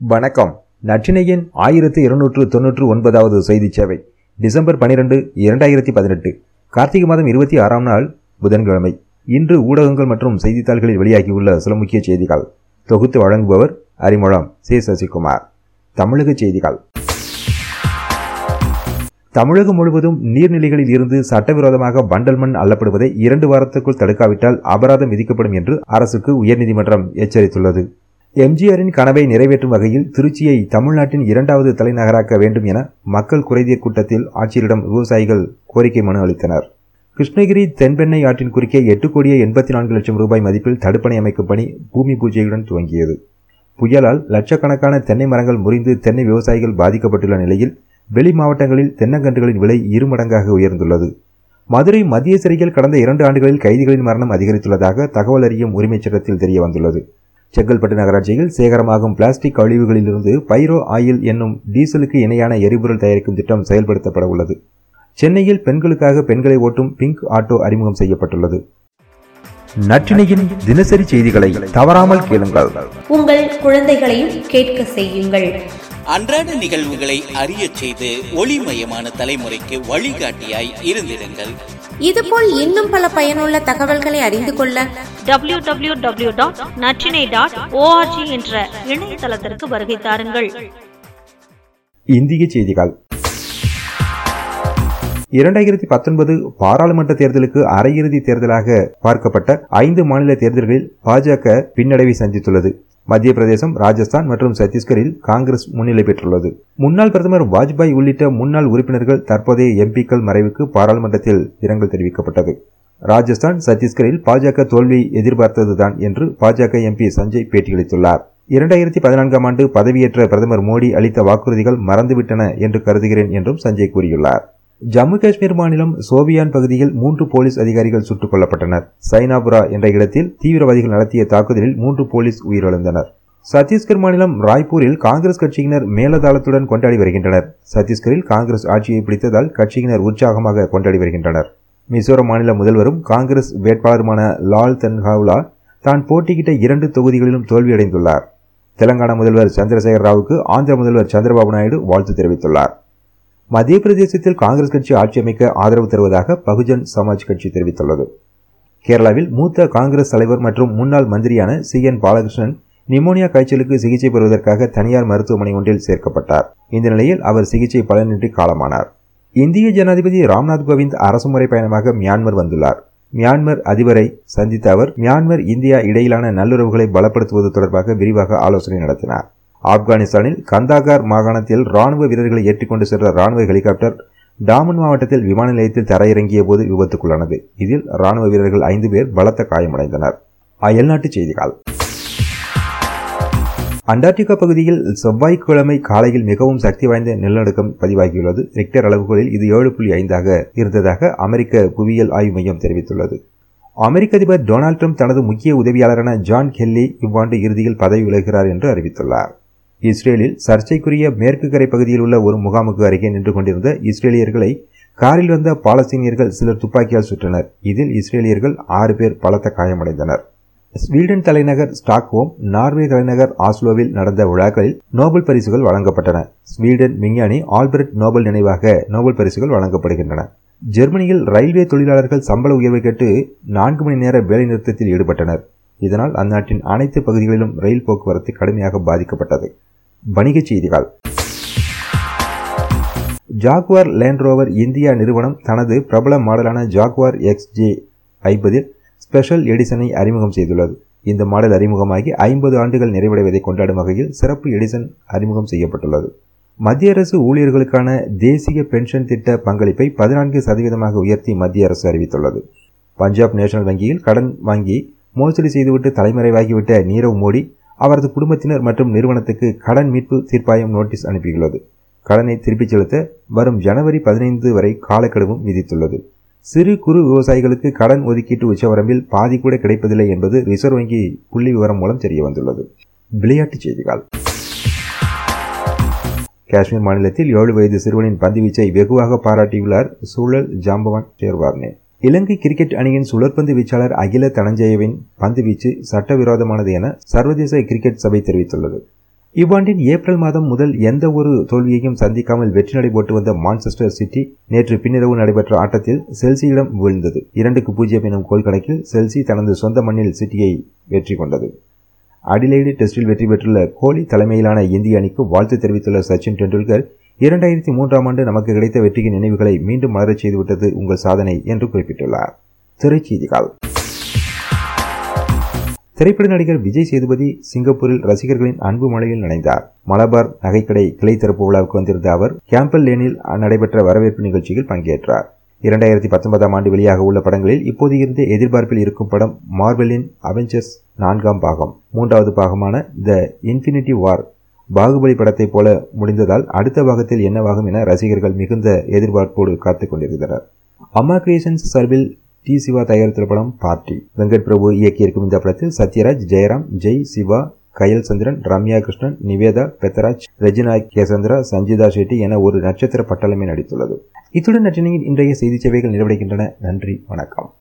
வணக்கம். நற்றினையின் ஆயிரத்தி இருநூற்று தொன்னூற்று ஒன்பதாவது செய்தி சேவை டிசம்பர் பனிரெண்டு இரண்டாயிரத்தி பதினெட்டு கார்த்திகை மாதம் இருபத்தி ஆறாம் நாள் புதன்கிழமை. இன்று ஊடகங்கள் மற்றும் செய்தித்தாள்களில் வெளியாகியுள்ள சில முக்கிய செய்திகள். தொகுத்து வழங்குபவர் அறிமுகம் சி. சசிகுமார். தமிழக செய்திகள். தமிழகம் முழுவதும் நீர்நிலைகளில் இருந்து சட்டவிரோதமாக பண்டல் மண் அள்ளப்படுவதை இரண்டு வாரத்துக்குள் தடுக்காவிட்டால் அபராதம் விதிக்கப்படும் என்று அரசுக்கு உயர்நீதிமன்றம் எச்சரித்துள்ளது. எம்ஜிஆரின் கனவை நிறைவேற்றும் வகையில் திருச்சியை தமிழ்நாட்டின் இரண்டாவது தலைநகராக்க வேண்டும் என மக்கள் குறைதீர் கூட்டத்தில் ஆட்சியரிடம் விவசாயிகள் கோரிக்கை மனு அளித்தனர். கிருஷ்ணகிரி தென்பெண்ணை ஆற்றின் குறுக்கே எட்டு கோடியே எண்பத்தி நான்கு லட்சம் ரூபாய் மதிப்பில் தடுப்பணை அமைக்கும் பணி பூமி பூஜையுடன் துவங்கியது. புயலால் லட்சக்கணக்கான தென்னை மரங்கள் முறிந்து தென்னை விவசாயிகள் பாதிக்கப்பட்டுள்ள நிலையில் வெளி மாவட்டங்களில் தென்னங்கன்றுகளின் விலை இருமடங்காக உயர்ந்துள்ளது. மதுரை மத்திய சிறையில் கடந்த இரண்டு ஆண்டுகளில் கைதிகளின் மரணம் அதிகரித்துள்ளதாக தகவல் அறியும் உரிமைச் சட்டத்தில் தெரிய வந்துள்ளது செங்கல்பட்டு நகராட்சியில் சேகரமாகும் பிளாஸ்டிக் கழிவுகளிலிருந்து பைரோ ஆயில் என்னும் டீசலுக்கு இணையான எரிபொருள் தயாரிக்கும் திட்டம் செயல்படுத்தப்பட உள்ளது. சென்னையில் பெண்களுக்காக பெண்களை ஓட்டும் பிங்க் ஆட்டோ அறிமுகம் செய்யப்பட்டுள்ளது. நற்றினையின் தினசரி செய்திகளை தவறாமல் கேளுங்கள். உங்கள் குழந்தைகளையும் கேட்க செய்யுங்கள். அன்றாட நிகழ்வுகளை அறிய செய்து ஒளிமயமான தலைமுறைக்கு வழிகாட்டியாய் இருந்திருங்கள் இதுபோல் இன்னும் பல பயனுள்ள தகவல்களை அறிந்து கொள்ள W W W dot Natrinai dot ORG என்ற இணையதளத்திற்கு வருகை தாருங்கள். இந்திய செய்திகள். இரண்டாயிரத்தி பத்தொன்பது பாராளுமன்ற தேர்தலுக்கு அரையிறுதி தேர்தலாக பார்க்கப்பட்ட ஐந்து மாநில தேர்தல்களில் பாஜக பின்னடைவை சந்தித்துள்ளது. மத்திய பிரதேசம் ராஜஸ்தான் மற்றும் சத்தீஸ்கரில் காங்கிரஸ் முன்னிலை பெற்றுள்ளது. முன்னாள் பிரதமர் வாஜ்பாய் உள்ளிட்ட முன்னாள் உறுப்பினர்கள் தற்போதைய எம்பிக்கள் மறைவுக்கு பாராளுமன்றத்தில் இரங்கல் தெரிவிக்கப்பட்டது. ராஜஸ்தான் சத்தீஸ்கரில் பாஜக தோல்வியை எதிர்பார்த்ததுதான் என்று பாஜக எம்பி சஞ்சய் பேட்டியளித்துள்ளார். இரண்டாயிரத்தி பதினான்காம் ஆண்டு பதவியேற்ற பிரதமர் மோடி அளித்த வாக்குறுதிகள் மறந்துவிட்டன என்று கருதுகிறேன் என்றும் சஞ்சய் கூறியுள்ளார். ஜம்மு காஷ்மீர் மாநிலம் சோபியான் பகுதியில் மூன்று போலீஸ் அதிகாரிகள் சுட்டுக் கொல்லப்பட்டனர். சைனாபுரா என்ற இடத்தில் தீவிரவாதிகள் நடத்திய தாக்குதலில் மூன்று போலீஸ் உயிரிழந்தனர். சத்தீஸ்கர் மாநிலம் ராய்ப்பூரில் காங்கிரஸ் கட்சியினர் மேலதாளத்துடன் கொண்டாடி வருகின்றனர். சத்தீஸ்கரில் காங்கிரஸ் ஆட்சியை பிடித்ததால் கட்சியினர் உற்சாகமாக கொண்டாடி வருகின்றனர். மிசோரம் மாநில முதல்வரும் காங்கிரஸ் வேட்பாளருமான லால் தன்ஹாவ்லா தான் போட்டியிட்ட இரண்டு தொகுதிகளிலும் தோல்வியடைந்துள்ளார். தெலங்கானா முதல்வர் சந்திரசேகர ராவுக்கு ஆந்திர முதல்வர் சந்திரபாபு நாயுடு வாழ்த்து தெரிவித்துள்ளார். மத்திய பிரதேசத்தில் காங்கிரஸ் கட்சி ஆட்சி அமைக்க ஆதரவு தருவதாக பகுஜன் சமாஜ் கட்சி தெரிவித்துள்ளது. கேரளாவில் மூத்த காங்கிரஸ் தலைவர் மற்றும் முன்னாள் மந்திரியான சி. என். பாலகிருஷ்ணன் நிமோனியா காய்ச்சலுக்கு சிகிச்சை பெறுவதற்காக தனியார் மருத்துவமனை ஒன்றில் சேர்க்கப்பட்டார். இந்த நிலையில் அவர் சிகிச்சை பலனின்றி காலமானார். இந்திய ஜனாதிபதி ராம்நாத் கோவிந்த் அரசுமுறை பயணமாக மியான்மர் வந்துள்ளார். மியான்மர் அதிபரை சந்தித்த அவர் மியான்மர் இந்தியா இடையிலான நல்லுறவுகளை பலப்படுத்துவது தொடர்பாக விரிவாக ஆலோசனை நடத்தினார். ஆப்கானிஸ்தானில் கந்தாகார் மாகாணத்தில் ராணுவ வீரர்களை ஏற்றிக்கொண்டு சென்ற ராணுவ ஹெலிகாப்டர் டாமன் மாவட்டத்தில் விமான நிலையத்தில் தரையிறங்கிய போது விபத்துக்குள்ளானது. இதில் ராணுவ வீரர்கள் ஐந்து பேர் பலத்த காயமடைந்தனர். அயல்நாட்டுச் செய்திகள். அண்டார்டிகா பகுதியில் செவ்வாய்க்கிழமை காலையில் மிகவும் சக்தி வாய்ந்த நிலநடுக்கம் பதிவாகியுள்ளது. ரிக்டர் அளவுகளில் இது ஏழு புள்ளி ஐந்தாக இருந்ததாக அமெரிக்க புவியியல் ஆய்வு மையம் தெரிவித்துள்ளது. அமெரிக்க அதிபர் டொனால்டு ட்ரம்ப் தனது முக்கிய உதவியாளரான ஜான் கெல்லி இவ்வாண்டு இறுதியில் பதவி விலகிறார் என்று அறிவித்துள்ளார். இஸ்ரேலில் சர்ச்சைக்குரிய மேற்கு கரை பகுதியில் உள்ள ஒரு முகாமுக்கு அருகே நின்று கொண்டிருந்த இஸ்ரேலியர்களை காரில் வந்த பாலஸ்தீனியர்கள் சிலர் துப்பாக்கியால் சுற்றனர். இதில் இஸ்ரேலியர்கள் ஆறு பேர் பலத்த காயமடைந்தனர். ஸ்வீடன் தலைநகர் ஸ்டாக்ஹோம் நார்வே தலைநகர் ஆஸ்லோவில் நடந்த விழாக்களில் நோபல் பரிசுகள் வழங்கப்பட்டன. ஸ்வீடன் விஞ்ஞானி ஆல்பர்ட் நோபல் நினைவாக நோபல் பரிசுகள் வழங்கப்படுகின்றன. ஜெர்மனியில் ரயில்வே தொழிலாளர்கள் சம்பள உயர்வை கேட்டு நான்கு மணி நேர வேலைநிறுத்தத்தில் ஈடுபட்டனர். இதனால் அந்நாட்டின் அனைத்து பகுதிகளிலும் ரயில் போக்குவரத்து கடுமையாக பாதிக்கப்பட்டது. வணிகச் செய்திகள். ஜாக்வார் லேண்ட்ரோவர் இந்தியா நிறுவனம் தனது பிரபல மாடலான ஜாக்வார் எக்ஸ் ஜே ஐம்பதில் ஸ்பெஷல் எடிசனை அறிமுகம் செய்துள்ளது. இந்த மாடல் அறிமுகமாகி ஐம்பது ஆண்டுகள் நிறைவடைவதை கொண்டாடும் வகையில் சிறப்பு எடிசன் அறிமுகம் செய்யப்பட்டுள்ளது. மத்திய அரசு ஊழியர்களுக்கான தேசிய பென்ஷன் திட்ட பங்களிப்பை பதினான்கு சதவீதமாக உயர்த்தி மத்திய அரசு அறிவித்துள்ளது. பஞ்சாப் நேஷனல் வங்கியில் கடன் வாங்கி மோசடி செய்துவிட்டு தலைமறைவாகிவிட்ட நீரவ் மோடி அவரது குடும்பத்தினர் மற்றும் நிறுவனத்துக்கு கடன் மீட்பு தீர்ப்பாயம் நோட்டீஸ் அனுப்பியுள்ளது. கடனை திருப்பிச் செலுத்த வரும் ஜனவரி பதினைந்து வரை காலக்கெடுவும் விதித்துள்ளது. சிறு குறு விவசாயிகளுக்கு கடன் ஒதுக்கீட்டு உச்சவரம்பில் பாதி கூட கிடைப்பதில்லை என்பது ரிசர்வ் வங்கி புள்ளி விவரம் மூலம் தெரிய வந்துள்ளது விளையாட்டுச் செய்திகள். காஷ்மீர் மாநிலத்தில் ஏழு வயது சிறுவனின் பந்துவீச்சை வெகுவாக பாராட்டியுள்ளார் சூழல் ஜாம்பவான் தேர்வார்னே இலங்கை கிரிக்கெட் அணியின் சுழற்பந்து வீச்சாளர் அகில தனஞ்சயவின் பந்து வீச்சு சட்டவிரோதமானது என சர்வதேச கிரிக்கெட் சபை தெரிவித்துள்ளது. இவ்வாண்டின் ஏப்ரல் மாதம் முதல் எந்த ஒரு தோல்வியையும் சந்திக்காமல் வெற்றி நடை போட்டு வந்த மான்செஸ்டர் சிட்டி நேற்று பின்னிரவு நடைபெற்ற ஆட்டத்தில் செல்சியிடம் வீழ்ந்தது. இரண்டுக்கு பூஜ்ஜியம் எனும் கோல் கணக்கில் செல்சி தனது சொந்த மண்ணில் சிட்டியை வெற்றி கொண்டது. அடிலைடு டெஸ்டில் வெற்றி பெற்றுள்ள கோலி தலைமையிலான இந்திய அணிக்கு வாழ்த்து தெரிவித்துள்ள சச்சின் டெண்டுல்கர் இரண்டாயிரத்தி மூன்றாம் ஆண்டு நமக்கு கிடைத்த வெற்றியின் நினைவுகளை மீண்டும் மலரச் செய்துவிட்டது உங்கள் சாதனை என்று குறிப்பிட்டுள்ளார். திரைச்செய்திகள் திரைப்பட நடிகர் விஜய் சேதுபதி சிங்கப்பூரில் ரசிகர்களின் அன்பு மழையில் நனைந்தார். மலபார் நகைக்கடை கிளை திறப்பு விழாவுக்கு வந்திருந்த அவர் கேம்பல் லேனில் நடைபெற்ற வரவேற்பு நிகழ்ச்சியில் பங்கேற்றார். இரண்டாயிரத்தி பத்தொன்பதாம் ஆண்டு வெளியாக உள்ள படங்களில் இப்போது இருந்த எதிர்பார்ப்பில் இருக்கும் படம் மார்வெலின் அவெஞ்சர்ஸ் நான்காம் பாகம் மூன்றாவது பாகமான த இன்ஃபினிட்டி வார் பாகுபலி படத்தைப் போல முடிந்ததால் அடுத்த பாகத்தில் என்னவாகும் என ரசிகர்கள் மிகுந்த எதிர்பார்ப்போடு காத்துக் கொண்டிருந்தனர். அம்மா கிரியேஷன்ஸ் சார்பில் டி. சிவா தயாரித்துள்ள படம் பார்ட்டி. வெங்கட் பிரபு இயக்கியிருக்கும் இந்த படத்தில் சத்யராஜ் ஜெயராம் ஜெய் சிவா கயல் சந்திரன் ரம்யா கிருஷ்ணன் நிவேதா பெத்தராஜ் ரஜினா கேசந்திரா சஞ்சிதா ஷெட்டி என ஒரு நட்சத்திர பட்டளமே நடித்துள்ளது. இத்துடன் நற்றினையின் இன்றைய செய்தி சேவைகள் நிறைவடைகின்றன. நன்றி வணக்கம்.